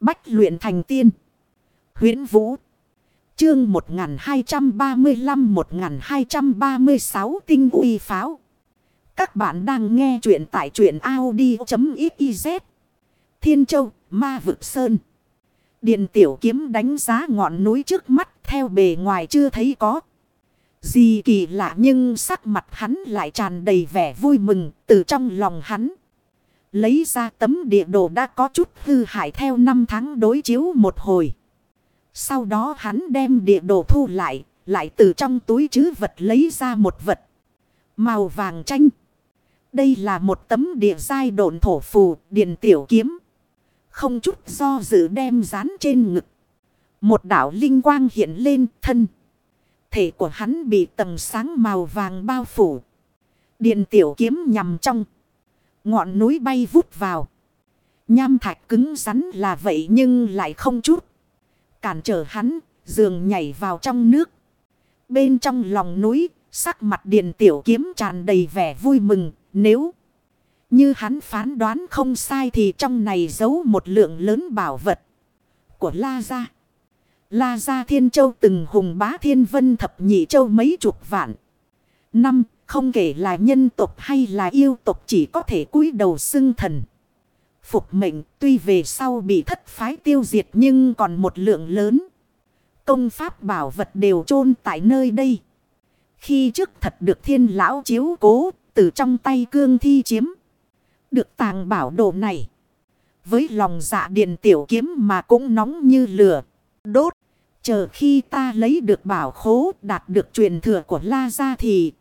Bách luyện thành tiên. huyễn Vũ. Chương 1235-1236 tinh uy pháo. Các bạn đang nghe truyện tại truyện Audi.xyz. Thiên Châu, Ma Vực Sơn. Điện tiểu kiếm đánh giá ngọn núi trước mắt theo bề ngoài chưa thấy có. Gì kỳ lạ nhưng sắc mặt hắn lại tràn đầy vẻ vui mừng từ trong lòng hắn. Lấy ra tấm địa đồ đã có chút hư hại theo năm tháng đối chiếu một hồi. Sau đó hắn đem địa đồ thu lại, lại từ trong túi chứ vật lấy ra một vật. Màu vàng chanh. Đây là một tấm địa giai độn thổ phù, điện tiểu kiếm. Không chút do dự đem dán trên ngực. Một đảo linh quang hiện lên thân. Thể của hắn bị tầng sáng màu vàng bao phủ. Điện tiểu kiếm nhằm trong. Ngọn núi bay vút vào. Nham thạch cứng rắn là vậy nhưng lại không chút. Cản trở hắn, giường nhảy vào trong nước. Bên trong lòng núi, sắc mặt điền tiểu kiếm tràn đầy vẻ vui mừng. Nếu như hắn phán đoán không sai thì trong này giấu một lượng lớn bảo vật của La Gia. La Gia Thiên Châu từng hùng bá thiên vân thập nhị châu mấy chục vạn. Năm, không kể là nhân tộc hay là yêu tộc chỉ có thể cúi đầu xưng thần. Phục mệnh tuy về sau bị thất phái tiêu diệt nhưng còn một lượng lớn. Công pháp bảo vật đều chôn tại nơi đây. Khi trước thật được thiên lão chiếu cố, từ trong tay cương thi chiếm. Được tàng bảo đồ này. Với lòng dạ điện tiểu kiếm mà cũng nóng như lửa. Đốt. Chờ khi ta lấy được bảo khố, đạt được truyền thừa của La Gia thì.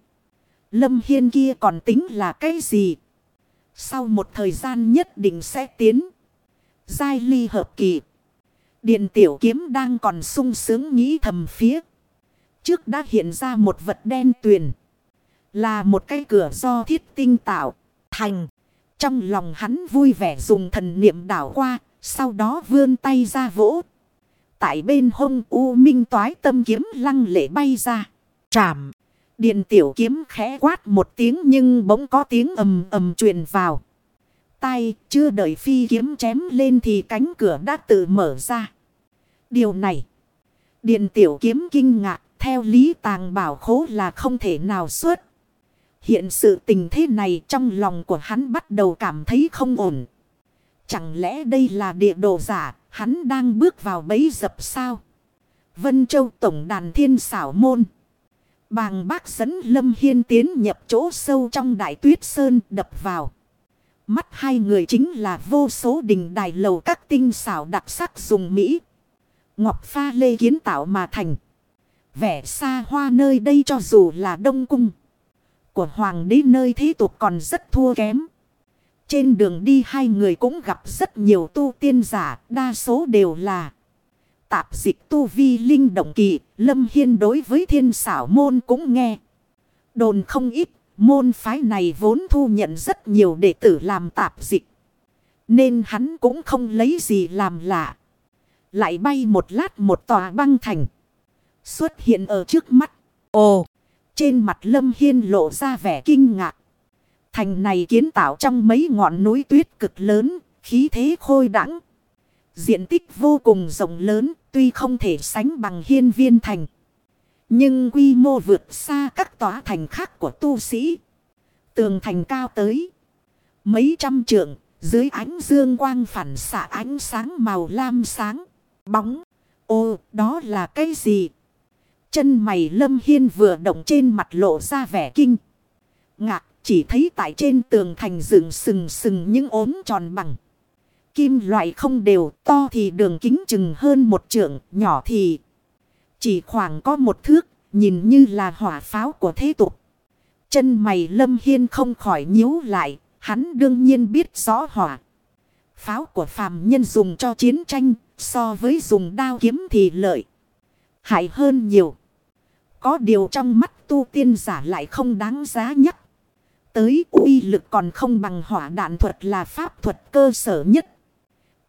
Lâm Hiên kia còn tính là cái gì? Sau một thời gian nhất định sẽ tiến. Giai ly hợp kỳ. Điện tiểu kiếm đang còn sung sướng nghĩ thầm phía. Trước đã hiện ra một vật đen tuyền. Là một cái cửa do thiết tinh tạo. Thành. Trong lòng hắn vui vẻ dùng thần niệm đảo qua. Sau đó vươn tay ra vỗ. Tại bên hông U Minh toái tâm kiếm lăng lệ bay ra. Trảm. Điện tiểu kiếm khẽ quát một tiếng nhưng bỗng có tiếng ầm ầm truyền vào. Tay chưa đợi phi kiếm chém lên thì cánh cửa đã tự mở ra. Điều này. Điện tiểu kiếm kinh ngạc theo lý tàng bảo khố là không thể nào xuất. Hiện sự tình thế này trong lòng của hắn bắt đầu cảm thấy không ổn. Chẳng lẽ đây là địa đồ giả, hắn đang bước vào bẫy dập sao? Vân Châu Tổng đàn thiên xảo môn. Bàng bác dẫn Lâm Hiên tiến nhập chỗ sâu trong đại tuyết sơn đập vào. Mắt hai người chính là vô số đình đài lầu các tinh xảo đặc sắc dùng Mỹ. Ngọc pha lê kiến tạo mà thành. Vẻ xa hoa nơi đây cho dù là đông cung. Của hoàng đế nơi thế tục còn rất thua kém. Trên đường đi hai người cũng gặp rất nhiều tu tiên giả, đa số đều là tạp dịch tu vi linh động kỳ, Lâm Hiên đối với thiên xảo môn cũng nghe. Đồn không ít, môn phái này vốn thu nhận rất nhiều đệ tử làm tạp dịch. Nên hắn cũng không lấy gì làm lạ. Lại bay một lát một tòa băng thành. Xuất hiện ở trước mắt. Ồ! Trên mặt Lâm Hiên lộ ra vẻ kinh ngạc. Thành này kiến tạo trong mấy ngọn núi tuyết cực lớn, khí thế khôi đẳng. Diện tích vô cùng rộng lớn, tuy không thể sánh bằng hiên viên thành. Nhưng quy mô vượt xa các tòa thành khác của tu sĩ. Tường thành cao tới mấy trăm trượng, dưới ánh dương quang phản xạ ánh sáng màu lam sáng, bóng. Ô, đó là cái gì? Chân mày lâm hiên vừa động trên mặt lộ ra vẻ kinh. Ngạc, chỉ thấy tại trên tường thành rừng sừng sừng những ốm tròn bằng. Kim loại không đều to thì đường kính chừng hơn một trượng, nhỏ thì chỉ khoảng có một thước, nhìn như là hỏa pháo của thế tục. Chân mày lâm hiên không khỏi nhíu lại, hắn đương nhiên biết rõ hỏa. Pháo của phàm nhân dùng cho chiến tranh, so với dùng đao kiếm thì lợi. Hại hơn nhiều. Có điều trong mắt tu tiên giả lại không đáng giá nhắc. Tới uy lực còn không bằng hỏa đạn thuật là pháp thuật cơ sở nhất.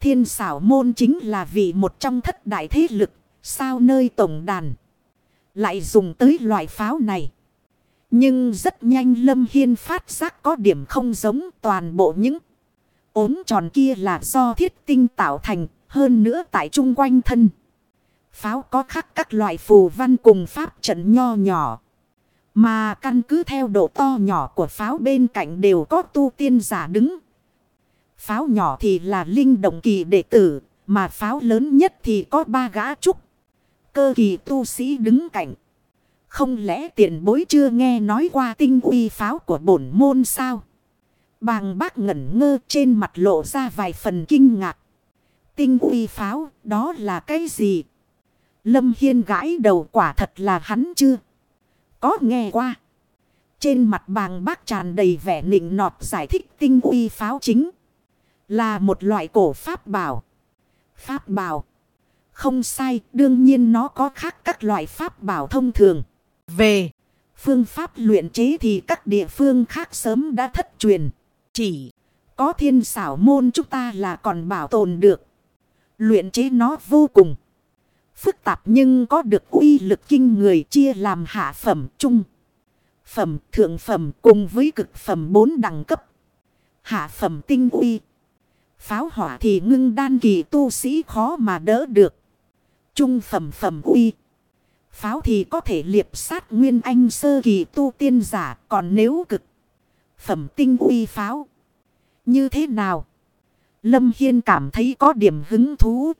Thiên xảo môn chính là vị một trong thất đại thế lực, sao nơi tổng đàn. Lại dùng tới loại pháo này. Nhưng rất nhanh Lâm Hiên phát giác có điểm không giống toàn bộ những ốm tròn kia là do thiết tinh tạo thành, Hơn nữa tại chung quanh thân. Pháo có khắc các loại phù văn cùng pháp trận nho nhỏ. Mà căn cứ theo độ to nhỏ của pháo bên cạnh đều có tu tiên giả đứng. Pháo nhỏ thì là linh động kỳ đệ tử, mà pháo lớn nhất thì có ba gã trúc. Cơ kỳ tu sĩ đứng cạnh. Không lẽ tiền bối chưa nghe nói qua tinh uy pháo của bổn môn sao? Bàng bác ngẩn ngơ trên mặt lộ ra vài phần kinh ngạc. Tinh uy pháo, đó là cái gì? Lâm Hiên gãi đầu quả thật là hắn chưa? Có nghe qua. Trên mặt bàng bác tràn đầy vẻ nịnh nọt giải thích tinh uy pháo chính. Là một loại cổ pháp bảo. Pháp bảo. Không sai, đương nhiên nó có khác các loại pháp bảo thông thường. Về phương pháp luyện chế thì các địa phương khác sớm đã thất truyền. Chỉ có thiên xảo môn chúng ta là còn bảo tồn được. Luyện chế nó vô cùng phức tạp nhưng có được uy lực kinh người chia làm hạ phẩm, trung, phẩm, thượng phẩm cùng với cực phẩm bốn đẳng cấp. Hạ phẩm tinh uy. Pháo hỏa thì ngưng đan kỳ tu sĩ khó mà đỡ được. Trung phẩm phẩm uy. Pháo thì có thể liệp sát nguyên anh sơ kỳ tu tiên giả. Còn nếu cực phẩm tinh uy pháo. Như thế nào? Lâm Hiên cảm thấy có điểm hứng thú.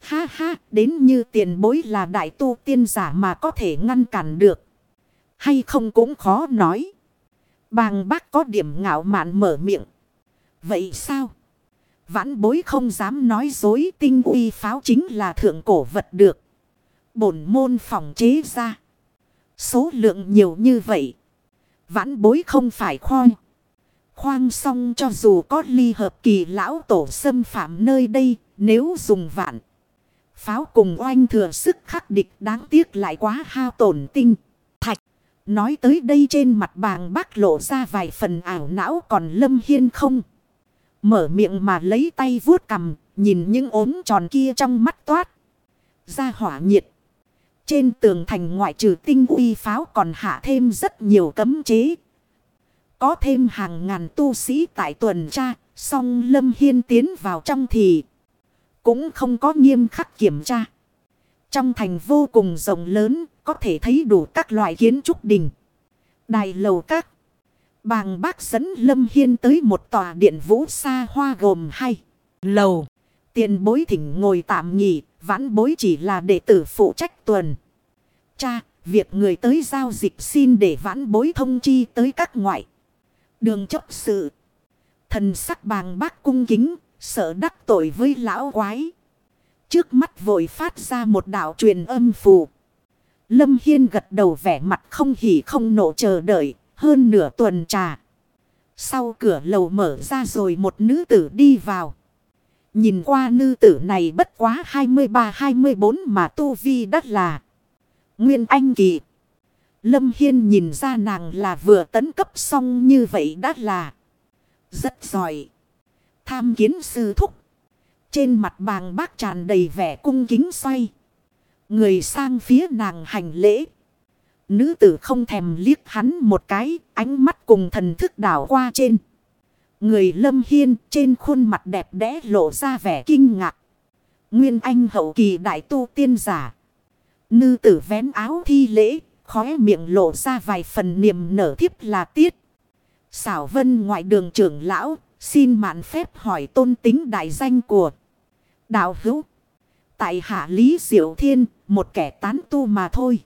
Ha ha, đến như tiền bối là đại tu tiên giả mà có thể ngăn cản được. Hay không cũng khó nói. Bàng bác có điểm ngạo mạn mở miệng. Vậy sao? Vãn bối không dám nói dối, tinh uy pháo chính là thượng cổ vật được. Bổn môn phòng chế ra. Số lượng nhiều như vậy. Vãn bối không phải khoan. Khoang xong cho dù có ly hợp kỳ lão tổ xâm phạm nơi đây. Nếu dùng vạn. Pháo cùng oanh thừa sức khắc địch đáng tiếc lại quá hao tổn tinh. Thạch. Nói tới đây trên mặt bàng bác lộ ra vài phần ảo não còn lâm hiên không. Mở miệng mà lấy tay vuốt cầm, nhìn những ốm tròn kia trong mắt toát. Ra hỏa nhiệt. Trên tường thành ngoại trừ tinh uy pháo còn hạ thêm rất nhiều cấm chế. Có thêm hàng ngàn tu sĩ tại tuần tra, song Lâm Hiên tiến vào trong thì cũng không có nghiêm khắc kiểm tra. Trong thành vô cùng rộng lớn, có thể thấy đủ các loại kiến trúc đình. Đài lầu các. Bàng bác dẫn Lâm Hiên tới một tòa điện vũ xa hoa gồm hai lầu. Tiền bối thỉnh ngồi tạm nghỉ, vãn bối chỉ là đệ tử phụ trách tuần. Cha, việc người tới giao dịch xin để vãn bối thông chi tới các ngoại. Đường chấp sự. Thần sắc bàng bác cung kính, sợ đắc tội với lão quái. Trước mắt vội phát ra một đạo truyền âm phù. Lâm Hiên gật đầu vẻ mặt không hỉ không nộ chờ đợi, hơn nửa tuần trà. Sau cửa lầu mở ra rồi một nữ tử đi vào. Nhìn qua nữ tử này bất quá 23-24 mà tu vi đắt là. Nguyên Anh Kỳ. Lâm Hiên nhìn ra nàng là vừa tấn cấp xong như vậy đã là. Rất giỏi. Tham kiến sư thúc. Trên mặt bàng bác tràn đầy vẻ cung kính xoay. Người sang phía nàng hành lễ. Nữ tử không thèm liếc hắn một cái, ánh mắt cùng thần thức đảo qua trên. Người lâm hiên trên khuôn mặt đẹp đẽ lộ ra vẻ kinh ngạc. Nguyên anh hậu kỳ đại tu tiên giả. Nữ tử vén áo thi lễ, khóe miệng lộ ra vài phần niềm nở thiếp là tiết. Xảo vân ngoại đường trưởng lão, xin mạn phép hỏi tôn tính đại danh của đạo hữu. Tại hạ Lý Diệu Thiên, một kẻ tán tu mà thôi.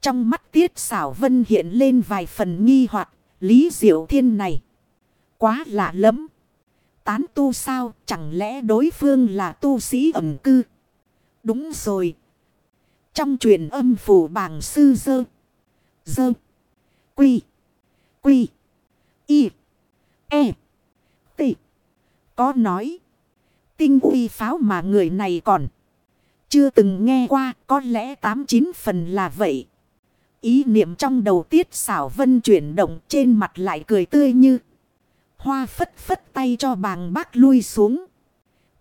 Trong mắt tiết xảo vân hiện lên vài phần nghi hoặc Lý Diệu Thiên này. Quá lạ lắm. Tán tu sao, chẳng lẽ đối phương là tu sĩ ẩm cư? Đúng rồi. Trong truyền âm phủ bảng sư dơ. Dơ. Quy. Quy. Y. E. T. Có nói. Tinh uy pháo mà người này còn. Chưa từng nghe qua có lẽ tám chín phần là vậy. Ý niệm trong đầu tiết xảo vân chuyển động trên mặt lại cười tươi như. Hoa phất phất tay cho bàng bác lui xuống.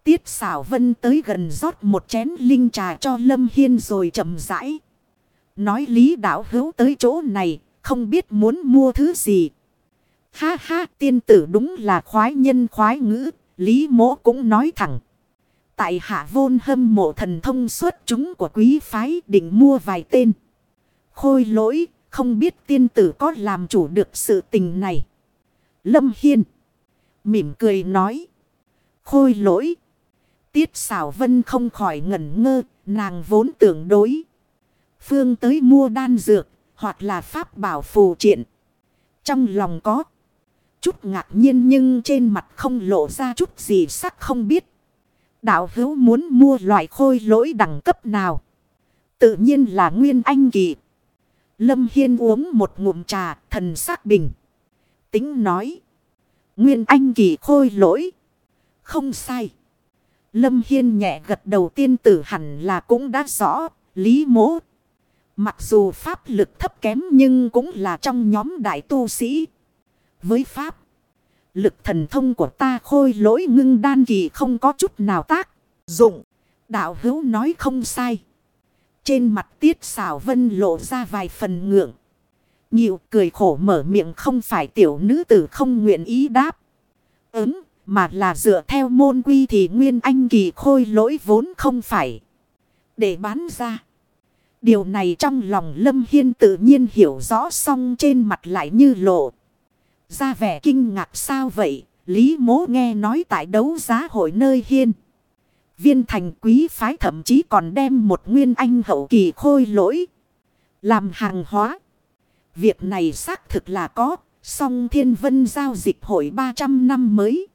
Tiết xảo vân tới gần rót một chén linh trà cho Lâm Hiên rồi chậm rãi. Nói lý đạo hữu tới chỗ này, không biết muốn mua thứ gì. Ha ha, tiên tử đúng là khoái nhân khoái ngữ, lý mỗ cũng nói thẳng. Tại hạ vôn hâm mộ thần thông xuất chúng của quý phái định mua vài tên. Khôi lỗi, không biết tiên tử có làm chủ được sự tình này. Lâm Hiên. Mỉm cười nói. Khôi lỗi. Tiết xảo vân không khỏi ngẩn ngơ, nàng vốn tưởng đối. Phương tới mua đan dược, hoặc là pháp bảo phù triện. Trong lòng có chút ngạc nhiên nhưng trên mặt không lộ ra chút gì sắc không biết. Đạo hữu muốn mua loại khôi lỗi đẳng cấp nào? Tự nhiên là nguyên anh kỳ. Lâm Hiên uống một ngụm trà, thần sắc bình. Tính nói. Nguyên anh kỳ khôi lỗi. Không sai. Lâm Hiên nhẹ gật đầu tiên tử hẳn là cũng đã rõ. Lý mố. Mặc dù pháp lực thấp kém nhưng cũng là trong nhóm đại tu sĩ. Với pháp. Lực thần thông của ta khôi lỗi ngưng đan kỳ không có chút nào tác. Dụng. Đạo hữu nói không sai. Trên mặt tiết xảo vân lộ ra vài phần ngượng. Nhiều cười khổ mở miệng không phải tiểu nữ tử không nguyện ý đáp. Ứng, mà là dựa theo môn quy thì nguyên anh kỳ khôi lỗi vốn không phải. Để bán ra. Điều này trong lòng Lâm Hiên tự nhiên hiểu rõ xong trên mặt lại như lộ. Ra vẻ kinh ngạc sao vậy? Lý mố nghe nói tại đấu giá hội nơi Hiên. Viên thành quý phái thậm chí còn đem một nguyên anh hậu kỳ khôi lỗi. Làm hàng hóa. Việc này xác thực là có. Song thiên vân giao dịch hội 300 năm mới.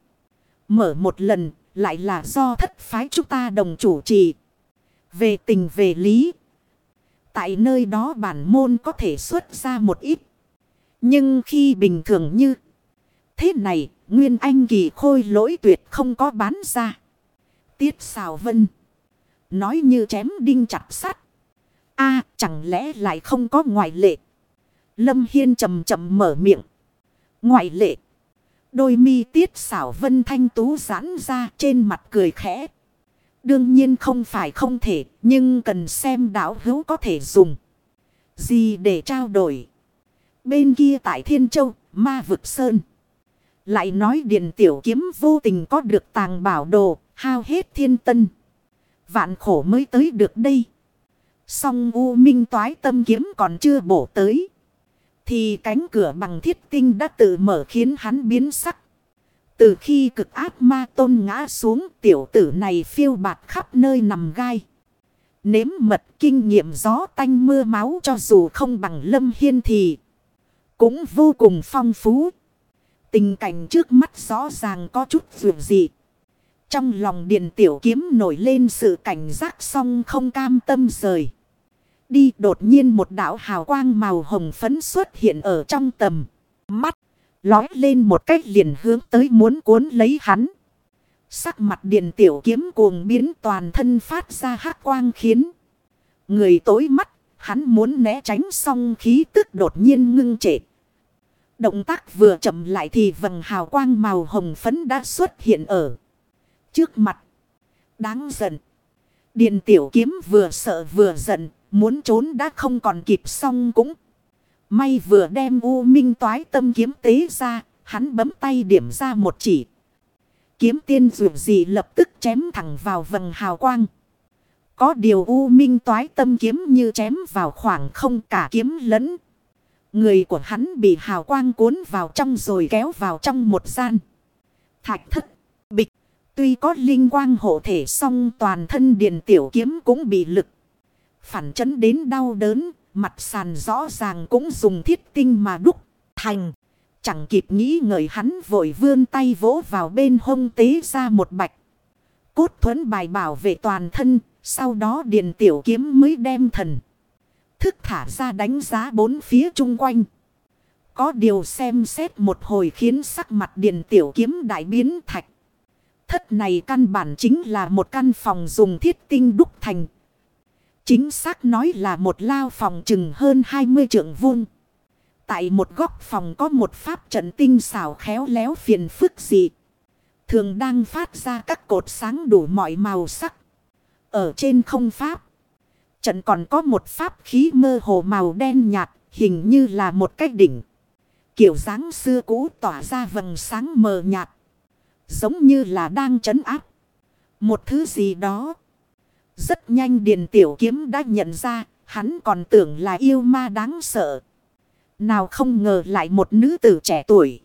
Mở một lần lại là do thất phái chúng ta đồng chủ trì. Về tình về lý. Tại nơi đó bản môn có thể xuất ra một ít. Nhưng khi bình thường như thế này, Nguyên Anh kỳ khôi lỗi tuyệt không có bán ra. Tiết xào vân. Nói như chém đinh chặt sắt. a chẳng lẽ lại không có ngoại lệ. Lâm Hiên chầm chậm mở miệng. Ngoại lệ. Đôi mi tiết xảo vân thanh tú giãn ra trên mặt cười khẽ. Đương nhiên không phải không thể, nhưng cần xem đảo hữu có thể dùng. Gì để trao đổi. Bên kia tại Thiên Châu, ma vực sơn. Lại nói điện tiểu kiếm vô tình có được tàng bảo đồ, hao hết thiên tân. Vạn khổ mới tới được đây. Song U Minh toái tâm kiếm còn chưa bổ tới. Thì cánh cửa bằng thiết tinh đã tự mở khiến hắn biến sắc. Từ khi cực ác ma tôn ngã xuống, tiểu tử này phiêu bạt khắp nơi nằm gai. Nếm mật kinh nghiệm gió tanh mưa máu cho dù không bằng lâm hiên thì cũng vô cùng phong phú. Tình cảnh trước mắt rõ ràng có chút vượt dị. Trong lòng điện tiểu kiếm nổi lên sự cảnh giác song không cam tâm rời. Đi đột nhiên một đạo hào quang màu hồng phấn xuất hiện ở trong tầm. Mắt, lói lên một cách liền hướng tới muốn cuốn lấy hắn. Sắc mặt điện tiểu kiếm cuồng biến toàn thân phát ra hát quang khiến. Người tối mắt, hắn muốn né tránh song khí tức đột nhiên ngưng trệ. Động tác vừa chậm lại thì vầng hào quang màu hồng phấn đã xuất hiện ở trước mặt. Đáng giận. Điền tiểu kiếm vừa sợ vừa giận, muốn trốn đã không còn kịp xong cũng. May vừa đem u minh toái tâm kiếm tế ra, hắn bấm tay điểm ra một chỉ. Kiếm tiên dù gì lập tức chém thẳng vào vầng hào quang. Có điều u minh toái tâm kiếm như chém vào khoảng không cả kiếm lẫn. Người của hắn bị hào quang cuốn vào trong rồi kéo vào trong một gian. Thạch thất. Tuy có linh quang hộ thể song toàn thân điện tiểu kiếm cũng bị lực. Phản chấn đến đau đớn, mặt sàn rõ ràng cũng dùng thiết tinh mà đúc thành. Chẳng kịp nghĩ ngợi hắn vội vươn tay vỗ vào bên hông tế ra một bạch. Cốt thuẫn bài bảo vệ toàn thân, sau đó điện tiểu kiếm mới đem thần. Thức thả ra đánh giá bốn phía chung quanh. Có điều xem xét một hồi khiến sắc mặt điện tiểu kiếm đại biến thạch. Thất này căn bản chính là một căn phòng dùng thiết tinh đúc thành. Chính xác nói là một lao phòng chừng hơn 20 trượng vuông. Tại một góc phòng có một pháp trận tinh xảo khéo léo phiền phức dị. Thường đang phát ra các cột sáng đủ mọi màu sắc. Ở trên không pháp. Trận còn có một pháp khí mơ hồ màu đen nhạt. Hình như là một cái đỉnh. Kiểu dáng xưa cũ tỏa ra vầng sáng mờ nhạt. Giống như là đang trấn áp. Một thứ gì đó. Rất nhanh Điền Tiểu Kiếm đã nhận ra, hắn còn tưởng là yêu ma đáng sợ. Nào không ngờ lại một nữ tử trẻ tuổi.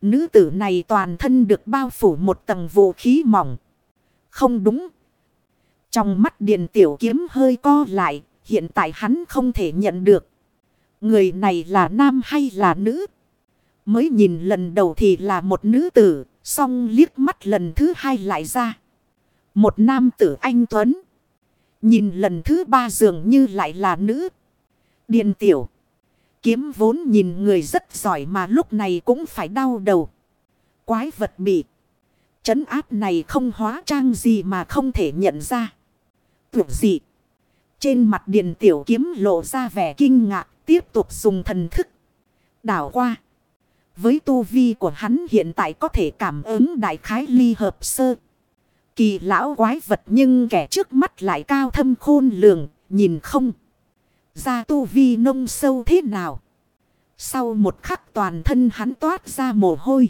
Nữ tử này toàn thân được bao phủ một tầng vũ khí mỏng. Không đúng. Trong mắt Điền Tiểu Kiếm hơi co lại, hiện tại hắn không thể nhận được. Người này là nam hay là nữ? Mới nhìn lần đầu thì là một nữ tử, xong liếc mắt lần thứ hai lại ra. Một nam tử anh Tuấn. Nhìn lần thứ ba dường như lại là nữ. Điền tiểu. Kiếm vốn nhìn người rất giỏi mà lúc này cũng phải đau đầu. Quái vật bị. Chấn áp này không hóa trang gì mà không thể nhận ra. Tưởng gì. Trên mặt điền tiểu kiếm lộ ra vẻ kinh ngạc. Tiếp tục dùng thần thức. Đảo qua. Với tu vi của hắn hiện tại có thể cảm ứng đại khái ly hợp sơ. Kỳ lão quái vật nhưng kẻ trước mắt lại cao thâm khôn lường, nhìn không. Ra tu vi nông sâu thế nào. Sau một khắc toàn thân hắn toát ra mồ hôi.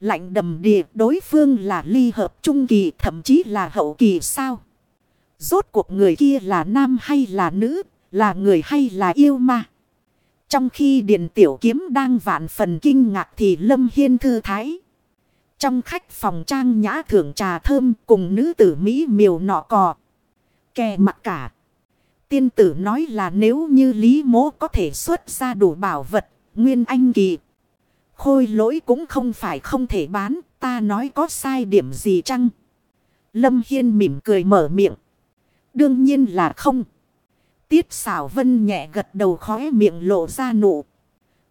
Lạnh đầm địa đối phương là ly hợp trung kỳ thậm chí là hậu kỳ sao. Rốt cuộc người kia là nam hay là nữ, là người hay là yêu ma. Trong khi Điện Tiểu Kiếm đang vạn phần kinh ngạc thì Lâm Hiên thư thái. Trong khách phòng trang nhã thưởng trà thơm cùng nữ tử Mỹ miều nọ cò. Kè mặt cả. Tiên tử nói là nếu như Lý Mố có thể xuất ra đủ bảo vật, nguyên anh kỳ. Khôi lỗi cũng không phải không thể bán, ta nói có sai điểm gì chăng? Lâm Hiên mỉm cười mở miệng. Đương nhiên là không. Tiết xảo vân nhẹ gật đầu khóe miệng lộ ra nụ.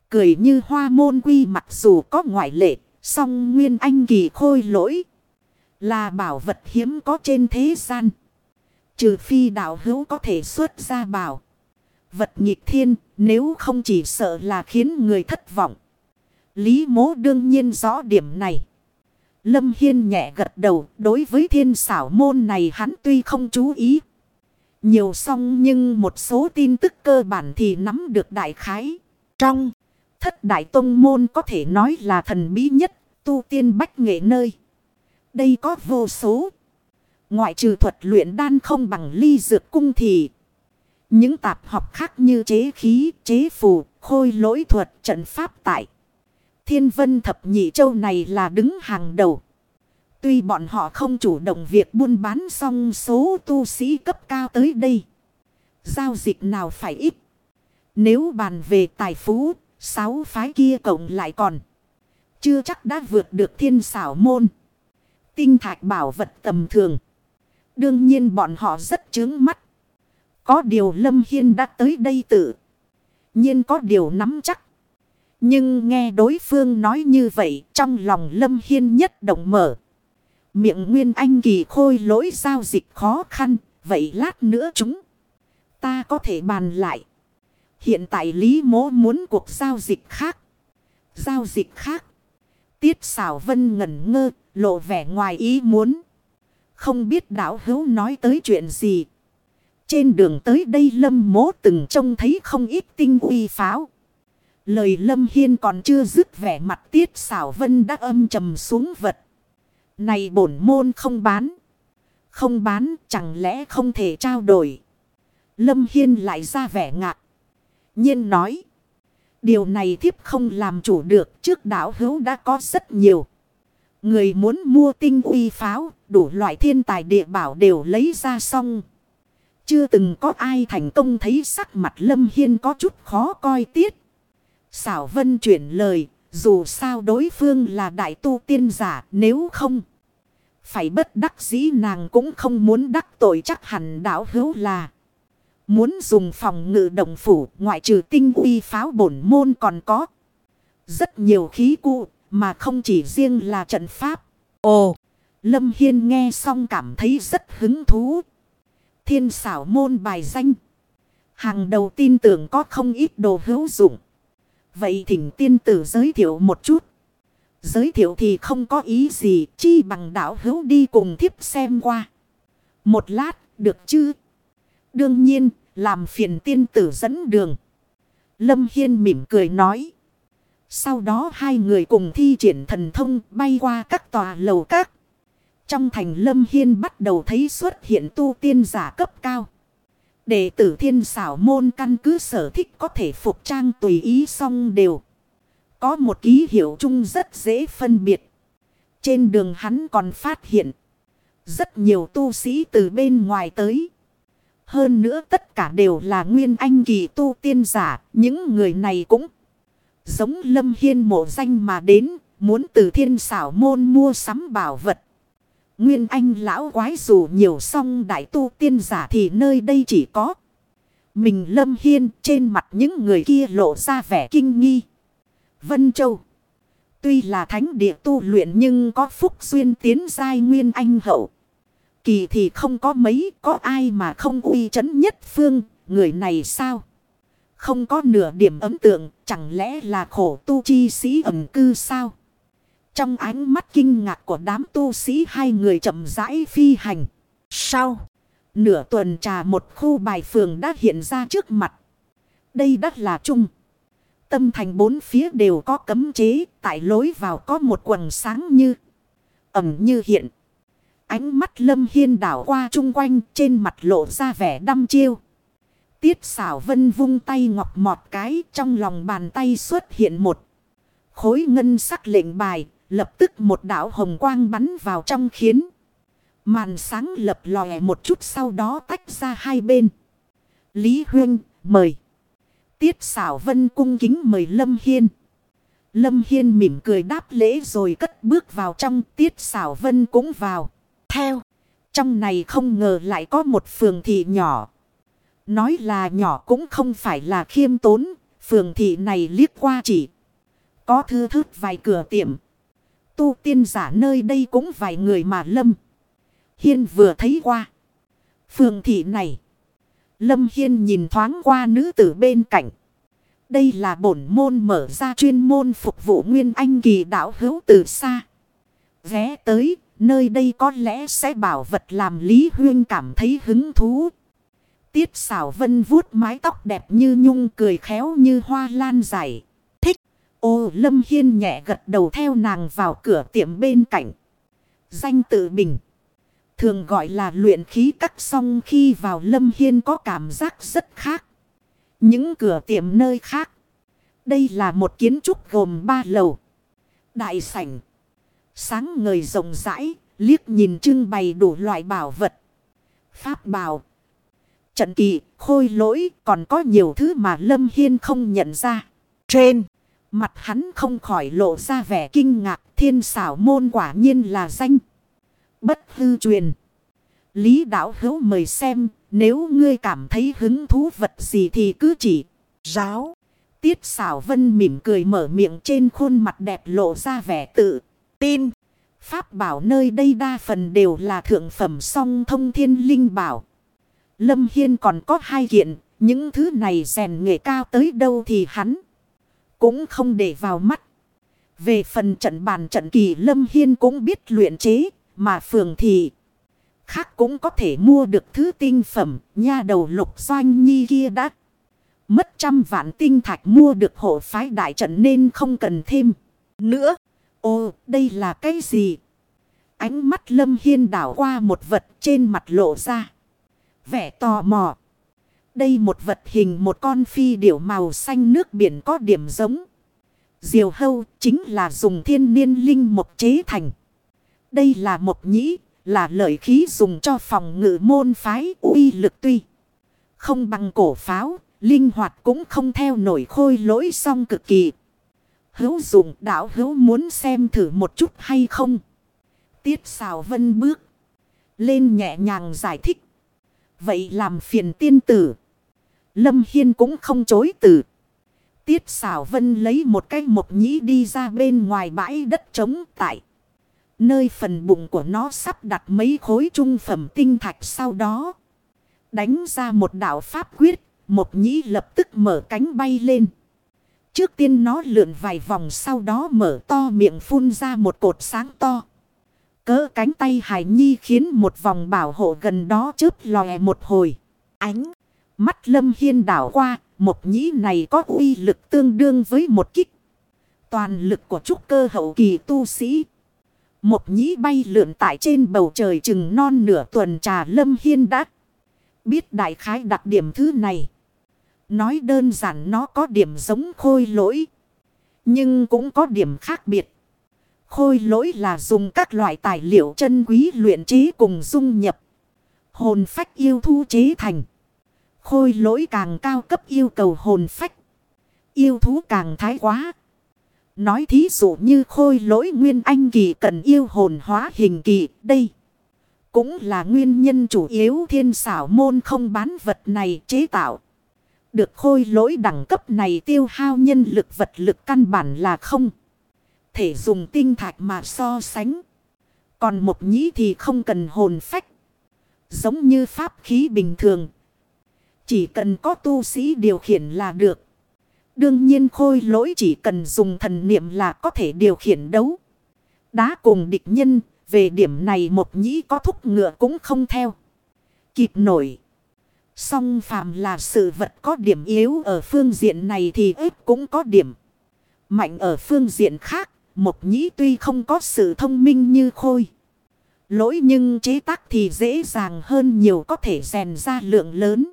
Cười như hoa môn quy mặc dù có ngoại lệ, song nguyên anh kỳ khôi lỗi. Là bảo vật hiếm có trên thế gian. Trừ phi đạo hữu có thể xuất ra bảo. Vật nhịp thiên nếu không chỉ sợ là khiến người thất vọng. Lý mố đương nhiên rõ điểm này. Lâm Hiên nhẹ gật đầu đối với thiên xảo môn này hắn tuy không chú ý. Nhiều xong nhưng một số tin tức cơ bản thì nắm được đại khái. Trong thất đại tông môn có thể nói là thần bí nhất tu tiên bách nghệ nơi. Đây có vô số. Ngoại trừ thuật luyện đan không bằng ly dược cung thì. Những tạp học khác như chế khí, chế phù, khôi lỗi thuật, trận pháp tại. Thiên vân thập nhị châu này là đứng hàng đầu. Tuy bọn họ không chủ động việc buôn bán xong số tu sĩ cấp cao tới đây. Giao dịch nào phải ít. Nếu bàn về tài phú, sáu phái kia cộng lại còn. Chưa chắc đã vượt được thiên xảo môn. Tinh thạch bảo vật tầm thường. Đương nhiên bọn họ rất chướng mắt. Có điều Lâm Hiên đã tới đây tự. nhiên có điều nắm chắc. Nhưng nghe đối phương nói như vậy trong lòng Lâm Hiên nhất động mở. Miệng Nguyên Anh kỳ khôi lỗi giao dịch khó khăn. Vậy lát nữa chúng ta có thể bàn lại. Hiện tại Lý Mố muốn cuộc giao dịch khác. Giao dịch khác. Tiết xảo vân ngẩn ngơ, lộ vẻ ngoài ý muốn. Không biết đảo hữu nói tới chuyện gì. Trên đường tới đây lâm mố từng trông thấy không ít tinh uy pháo. Lời lâm hiên còn chưa dứt vẻ mặt tiết xảo vân đã âm trầm xuống vật. Này bổn môn không bán. Không bán chẳng lẽ không thể trao đổi. Lâm hiên lại ra vẻ ngạc. nhiên nói. Điều này thiếp không làm chủ được trước đảo hữu đã có rất nhiều. Người muốn mua tinh uy pháo, đủ loại thiên tài địa bảo đều lấy ra xong. Chưa từng có ai thành công thấy sắc mặt Lâm Hiên có chút khó coi tiết. Xảo Vân chuyển lời, dù sao đối phương là đại tu tiên giả, nếu không. Phải bất đắc dĩ nàng cũng không muốn đắc tội chắc hẳn đảo hữu là. Muốn dùng phòng ngự động phủ, ngoại trừ tinh uy pháo bổn môn còn có. Rất nhiều khí cụ, mà không chỉ riêng là trận pháp. Ồ! Lâm Hiên nghe xong cảm thấy rất hứng thú. Thiên xảo môn bài danh. Hàng đầu tin tưởng có không ít đồ hữu dụng. Vậy thỉnh tiên tử giới thiệu một chút. Giới thiệu thì không có ý gì chi bằng đảo hữu đi cùng thiếp xem qua. Một lát, được chứ? Đương nhiên, làm phiền tiên tử dẫn đường. Lâm Hiên mỉm cười nói. Sau đó hai người cùng thi triển thần thông bay qua các tòa lầu các. Trong thành Lâm Hiên bắt đầu thấy xuất hiện tu tiên giả cấp cao. Đệ tử thiên xảo môn căn cứ sở thích có thể phục trang tùy ý xong đều. Có một ký hiệu chung rất dễ phân biệt. Trên đường hắn còn phát hiện. Rất nhiều tu sĩ từ bên ngoài tới. Hơn nữa tất cả đều là nguyên anh kỳ tu tiên giả. Những người này cũng giống lâm hiên mộ danh mà đến. Muốn từ thiên xảo môn mua sắm bảo vật. Nguyên anh lão quái dù nhiều song đại tu tiên giả thì nơi đây chỉ có. Mình lâm hiên trên mặt những người kia lộ ra vẻ kinh nghi. Vân Châu. Tuy là thánh địa tu luyện nhưng có phúc duyên tiến giai nguyên anh hậu. Kỳ thì không có mấy, có ai mà không uy chấn nhất phương, người này sao? Không có nửa điểm ấn tượng, chẳng lẽ là khổ tu chi sĩ ẩn cư sao? Trong ánh mắt kinh ngạc của đám tu sĩ hai người chậm rãi phi hành. Sau, nửa tuần trà một khu bài phường đã hiện ra trước mặt. Đây đất là chung. Tâm thành bốn phía đều có cấm chế, tại lối vào có một quần sáng như ẩm như hiện. Ánh mắt lâm hiên đảo qua chung quanh trên mặt lộ ra vẻ đăm chiêu. Tiết xảo vân vung tay ngọc mọt cái trong lòng bàn tay xuất hiện một khối ngân sắc lệnh bài Lập tức một đảo hồng quang bắn vào trong khiến. Màn sáng lập lòe một chút sau đó tách ra hai bên. Lý Huyên, mời. Tiết xảo vân cung kính mời Lâm Hiên. Lâm Hiên mỉm cười đáp lễ rồi cất bước vào trong, tiết xảo vân cũng vào. Theo. Trong này không ngờ lại có một phường thị nhỏ. Nói là nhỏ cũng không phải là khiêm tốn. Phường thị này liếc qua chỉ. Có thư thức vài cửa tiệm. Tu tiên giả nơi đây cũng vài người mà Lâm. Hiên vừa thấy qua. Phường thị này. Lâm Hiên nhìn thoáng qua nữ tử bên cạnh. Đây là bổn môn mở ra chuyên môn phục vụ Nguyên Anh kỳ đạo hữu từ xa. Ghé tới, nơi đây có lẽ sẽ bảo vật làm Lý Huyên cảm thấy hứng thú. Tiết xảo vân vuốt mái tóc đẹp như nhung cười khéo như hoa lan dài. Ô Lâm Hiên nhẹ gật đầu theo nàng vào cửa tiệm bên cạnh. Danh tự bình. Thường gọi là luyện khí cắt xong khi vào Lâm Hiên có cảm giác rất khác. Những cửa tiệm nơi khác. Đây là một kiến trúc gồm ba lầu. Đại sảnh. Sáng ngời rộng rãi. Liếc nhìn trưng bày đủ loại bảo vật. Pháp bảo, Trận kỳ, khôi lỗi còn có nhiều thứ mà Lâm Hiên không nhận ra. Trên. Mặt hắn không khỏi lộ ra vẻ kinh ngạc thiên xảo môn quả nhiên là danh. Bất hư truyền. Lý đạo hữu mời xem nếu ngươi cảm thấy hứng thú vật gì thì cứ chỉ giáo. Tiết xảo vân mỉm cười mở miệng trên khuôn mặt đẹp lộ ra vẻ tự tin. Pháp bảo nơi đây đa phần đều là thượng phẩm song thông thiên linh bảo. Lâm Hiên còn có hai kiện, những thứ này rèn nghệ cao tới đâu thì hắn cũng không để vào mắt. Về phần trận bàn trận kỳ Lâm Hiên cũng biết luyện chế, mà phường thì khác cũng có thể mua được thứ tinh phẩm, nha đầu lục doanh nhi kia đã. Mất trăm vạn tinh thạch mua được hộ phái đại trận nên không cần thêm. Nữa, ô đây là cái gì? Ánh mắt Lâm Hiên đảo qua một vật trên mặt lộ ra. Vẻ tò mò. Đây một vật hình một con phi điểu màu xanh nước biển có điểm giống. Diều hâu chính là dùng thiên niên linh một chế thành. Đây là một nhĩ, là lợi khí dùng cho phòng ngự môn phái uy lực tuy. Không bằng cổ pháo, linh hoạt cũng không theo nổi khôi lỗi song cực kỳ. Hữu dụng đạo hữu muốn xem thử một chút hay không? Tiết xào vân bước. Lên nhẹ nhàng giải thích. Vậy làm phiền tiên tử. Lâm Hiên cũng không chối từ. Tiết xảo vân lấy một cái mộc nhĩ đi ra bên ngoài bãi đất trống tại. Nơi phần bụng của nó sắp đặt mấy khối trung phẩm tinh thạch sau đó. Đánh ra một đạo pháp quyết, mộc nhĩ lập tức mở cánh bay lên. Trước tiên nó lượn vài vòng sau đó mở to miệng phun ra một cột sáng to. Cỡ cánh tay Hải Nhi khiến một vòng bảo hộ gần đó chớp lòe một hồi. Ánh. Mắt lâm hiên đảo qua, một nhĩ này có uy lực tương đương với một kích. Toàn lực của trúc cơ hậu kỳ tu sĩ. Một nhĩ bay lượn tại trên bầu trời chừng non nửa tuần trà Lâm Hiên đã biết đại khái đặc điểm thứ này. Nói đơn giản nó có điểm giống khôi lỗi. Nhưng cũng có điểm khác biệt. Khôi lỗi là dùng các loại tài liệu chân quý luyện chế cùng dung nhập. Hồn phách yêu thu chế thành. Khôi lỗi càng cao cấp yêu cầu hồn phách. Yêu thú càng thái quá. Nói thí dụ như khôi lỗi nguyên anh kỳ cần yêu hồn hóa hình kỳ, đây. Cũng là nguyên nhân chủ yếu thiên xảo môn không bán vật này chế tạo. Được khôi lỗi đẳng cấp này tiêu hao nhân lực vật lực căn bản là không. Thể dùng tinh thạch mà so sánh. Còn một nhĩ thì không cần hồn phách. Giống như pháp khí bình thường. Chỉ cần có tu sĩ điều khiển là được. Đương nhiên khôi lỗi chỉ cần dùng thần niệm là có thể điều khiển đấu. Đá cùng địch nhân, về điểm này một nhĩ có thúc ngựa cũng không theo. Kịp nổi. Song phàm là sự vật có điểm yếu ở phương diện này thì ít cũng có điểm. Mạnh ở phương diện khác, một nhĩ tuy không có sự thông minh như khôi. Lỗi nhưng chế tác thì dễ dàng hơn nhiều có thể rèn ra lượng lớn.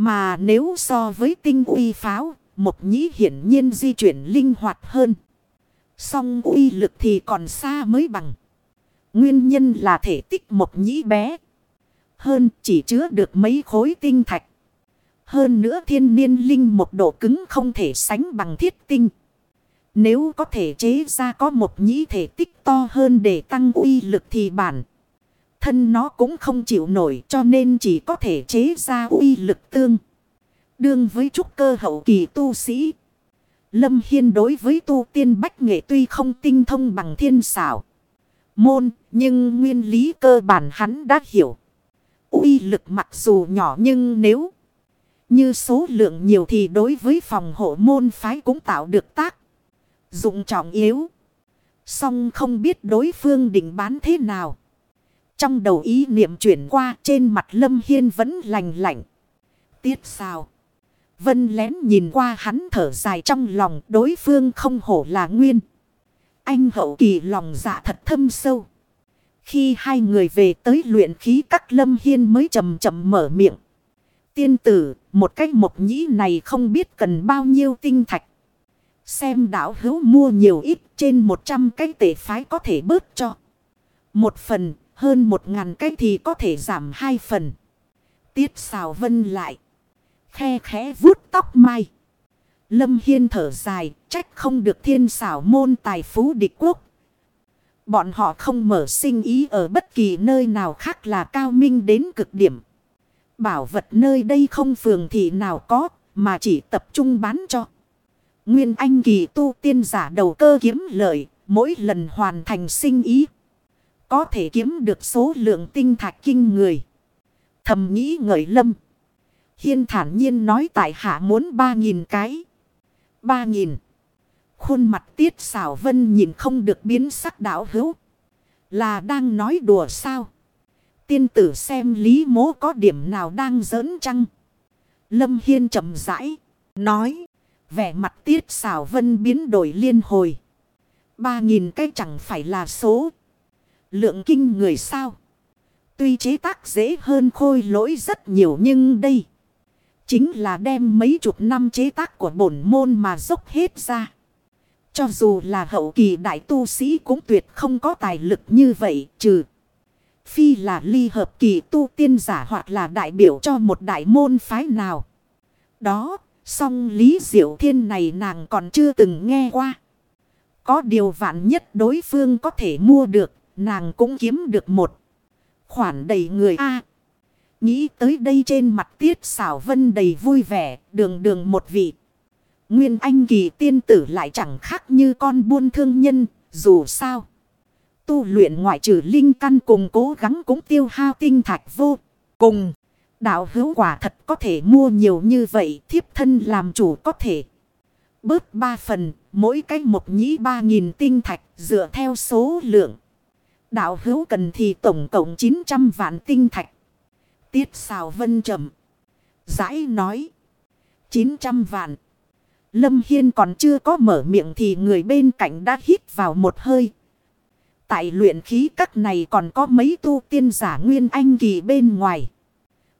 Mà nếu so với tinh uy pháo, một nhĩ hiển nhiên di chuyển linh hoạt hơn. Song uy lực thì còn xa mới bằng. Nguyên nhân là thể tích một nhĩ bé. Hơn chỉ chứa được mấy khối tinh thạch. Hơn nữa thiên niên linh một độ cứng không thể sánh bằng thiết tinh. Nếu có thể chế ra có một nhĩ thể tích to hơn để tăng uy lực thì bản. Thân nó cũng không chịu nổi cho nên chỉ có thể chế ra uy lực tương. Đương với trúc cơ hậu kỳ tu sĩ. Lâm Hiên đối với tu tiên bách nghệ tuy không tinh thông bằng thiên xảo. Môn, nhưng nguyên lý cơ bản hắn đã hiểu. uy lực mặc dù nhỏ nhưng nếu như số lượng nhiều thì đối với phòng hộ môn phái cũng tạo được tác. Dụng trọng yếu. Song không biết đối phương định bán thế nào. Trong đầu ý niệm chuyển qua trên mặt Lâm Hiên vẫn lành lạnh. Tiết sao? Vân lén nhìn qua hắn thở dài trong lòng đối phương không hổ là nguyên. Anh hậu kỳ lòng dạ thật thâm sâu. Khi hai người về tới luyện khí các lâm hiên mới chậm chậm mở miệng. Tiên tử, một cách một nhĩ này không biết cần bao nhiêu tinh thạch. Xem đảo hữu mua nhiều ít trên 100 cái tể phái có thể bớt cho. Một phần, hơn một ngàn cái thì có thể giảm hai phần. Tiết xào vân lại. Khe khẽ vuốt tóc mai. Lâm Hiên thở dài, trách không được thiên xảo môn tài phú địch quốc. Bọn họ không mở sinh ý ở bất kỳ nơi nào khác là cao minh đến cực điểm. Bảo vật nơi đây không phường thị nào có, mà chỉ tập trung bán cho. Nguyên Anh kỳ tu tiên giả đầu cơ kiếm lợi, mỗi lần hoàn thành sinh ý. Có thể kiếm được số lượng tinh thạch kinh người. Thầm nghĩ ngợi lâm. Hiên thản nhiên nói tại hạ muốn ba nghìn cái. Ba nghìn. Khuôn mặt tiết xảo vân nhìn không được biến sắc đảo hữu. Là đang nói đùa sao? Tiên tử xem lý mố có điểm nào đang giỡn chăng? Lâm Hiên chậm rãi. Nói. Vẻ mặt tiết xảo vân biến đổi liên hồi. Ba nghìn cái chẳng phải là số. Lượng kinh người sao? Tuy chế tác dễ hơn khôi lỗi rất nhiều nhưng đây. Chính là đem mấy chục năm chế tác của bổn môn mà dốc hết ra. Cho dù là hậu kỳ đại tu sĩ cũng tuyệt không có tài lực như vậy trừ. Phi là ly hợp kỳ tu tiên giả hoặc là đại biểu cho một đại môn phái nào. Đó, song Lý Diệu Thiên này nàng còn chưa từng nghe qua. Có điều vạn nhất đối phương có thể mua được, nàng cũng kiếm được một khoản đầy người A. Nghĩ tới đây trên mặt tiết xảo vân đầy vui vẻ, đường đường một vị. Nguyên anh kỳ tiên tử lại chẳng khác như con buôn thương nhân, dù sao. Tu luyện ngoại trừ linh căn cùng cố gắng cũng tiêu hao tinh thạch vô cùng. Đạo hữu quả thật có thể mua nhiều như vậy, thiếp thân làm chủ có thể. Bớt ba phần, mỗi cái một nhĩ ba nghìn tinh thạch dựa theo số lượng. Đạo hữu cần thì tổng cộng 900 vạn tinh thạch. Tiết xào vân trầm. Giải nói. 900 vạn. Lâm Hiên còn chưa có mở miệng thì người bên cạnh đã hít vào một hơi. Tại luyện khí các này còn có mấy tu tiên giả nguyên anh kỳ bên ngoài.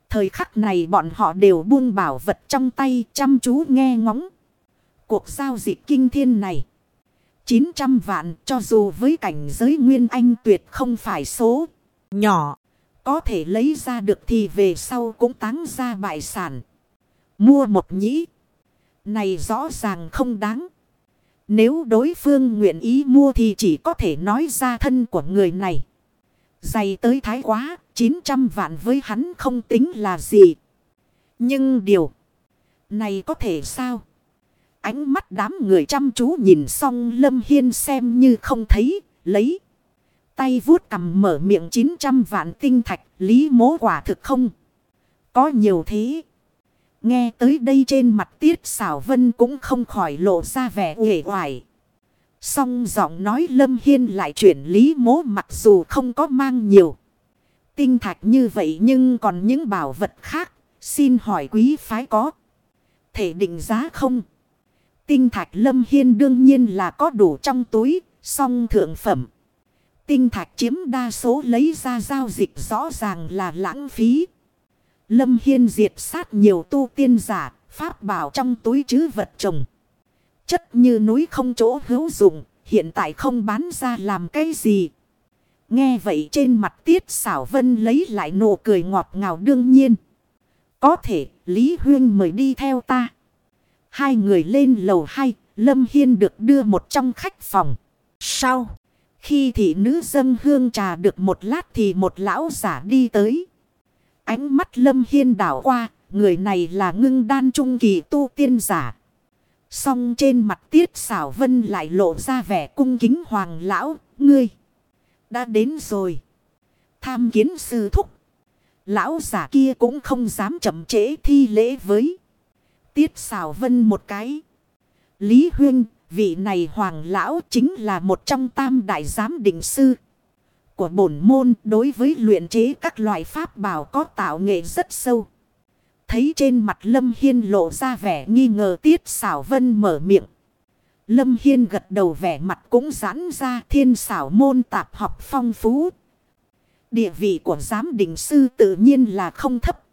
Thời khắc này bọn họ đều buông bảo vật trong tay chăm chú nghe ngóng. Cuộc giao dịch kinh thiên này. 900 vạn cho dù với cảnh giới nguyên anh tuyệt không phải số nhỏ. Có thể lấy ra được thì về sau cũng táng ra bại sản. Mua một nhĩ. Này rõ ràng không đáng. Nếu đối phương nguyện ý mua thì chỉ có thể nói ra thân của người này. Dày tới thái quá, 900 vạn với hắn không tính là gì. Nhưng điều này có thể sao? Ánh mắt đám người chăm chú nhìn xong Lâm Hiên xem như không thấy, lấy. Tay vuốt cầm mở miệng 900 vạn tinh thạch, lý mố quả thực không? Có nhiều thế. Nghe tới đây trên mặt tiết xảo vân cũng không khỏi lộ ra vẻ uể oải. Song giọng nói Lâm Hiên lại chuyển lý mố mặc dù không có mang nhiều. Tinh thạch như vậy nhưng còn những bảo vật khác. Xin hỏi quý phái có. Thể định giá không? Tinh thạch Lâm Hiên đương nhiên là có đủ trong túi. Song thượng phẩm. Tinh thạch chiếm đa số lấy ra giao dịch rõ ràng là lãng phí. Lâm Hiên diệt sát nhiều tu tiên giả, pháp bảo trong túi chứ vật trồng. Chất như núi không chỗ hữu dụng, hiện tại không bán ra làm cái gì. Nghe vậy trên mặt tiết xảo vân lấy lại nụ cười ngọt ngào đương nhiên. Có thể, Lý Huyên mời đi theo ta. Hai người lên lầu hai, Lâm Hiên được đưa một trong khách phòng. Sau, khi thị nữ dâng hương trà được một lát thì một lão giả đi tới. Ánh mắt lâm hiên đảo qua, người này là ngưng đan trung kỳ tu tiên giả. Song trên mặt tiết xảo vân lại lộ ra vẻ cung kính hoàng lão, ngươi. Đã đến rồi. Tham kiến sư thúc. Lão giả kia cũng không dám chậm trễ thi lễ với. Tiết xảo vân một cái. Lý Huyên, vị này hoàng lão chính là một trong tam đại giám định sư của bổn môn đối với luyện chế các loại pháp bảo có tạo nghệ rất sâu. Thấy trên mặt Lâm Hiên lộ ra vẻ nghi ngờ tiết xảo vân mở miệng. Lâm Hiên gật đầu vẻ mặt cũng giãn ra thiên xảo môn tạp học phong phú. Địa vị của giám định sư tự nhiên là không thấp.